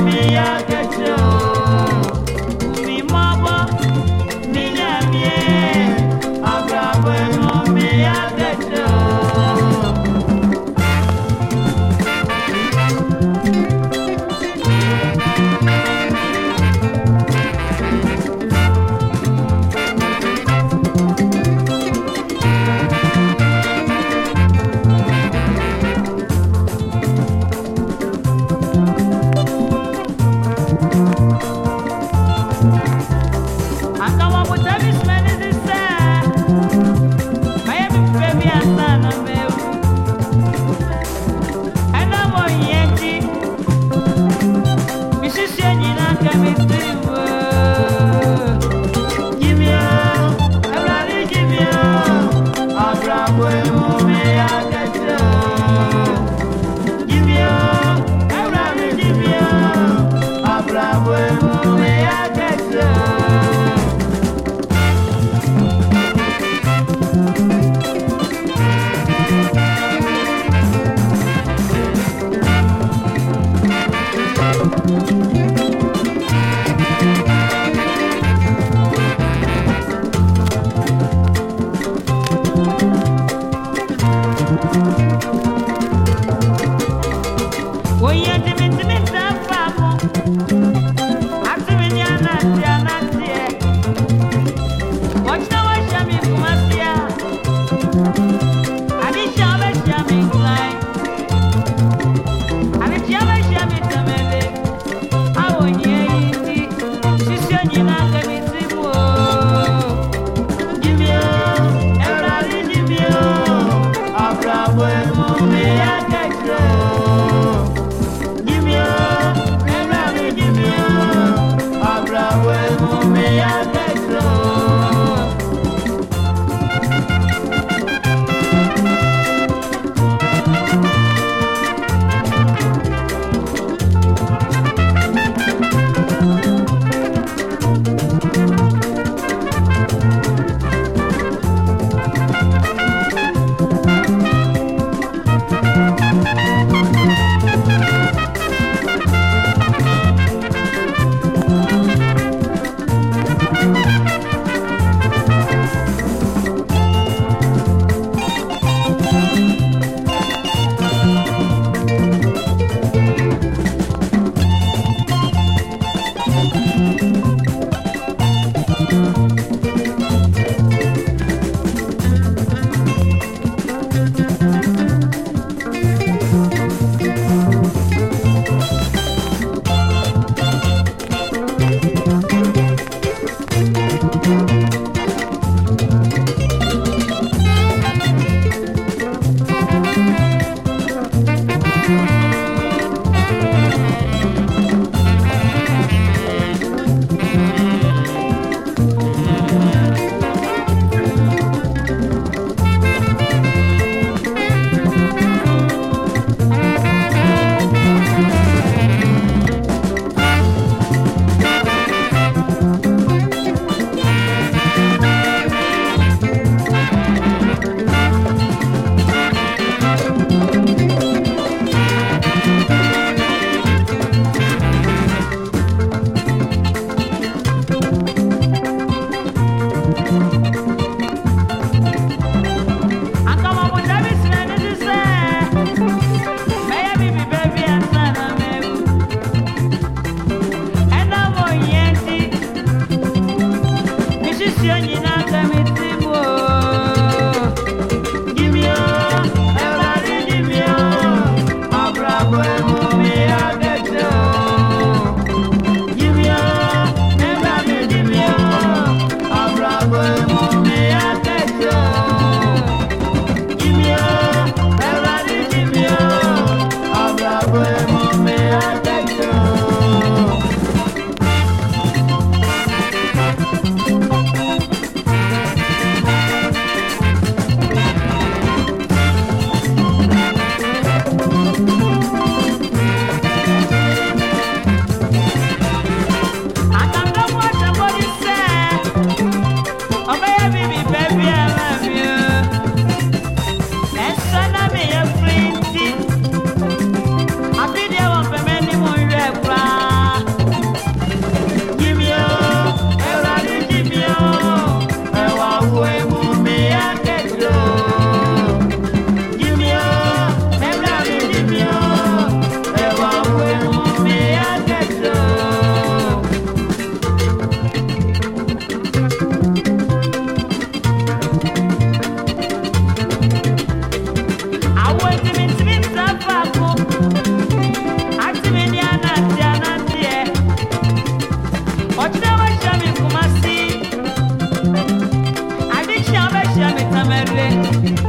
Bravo, Oye, te me, te serve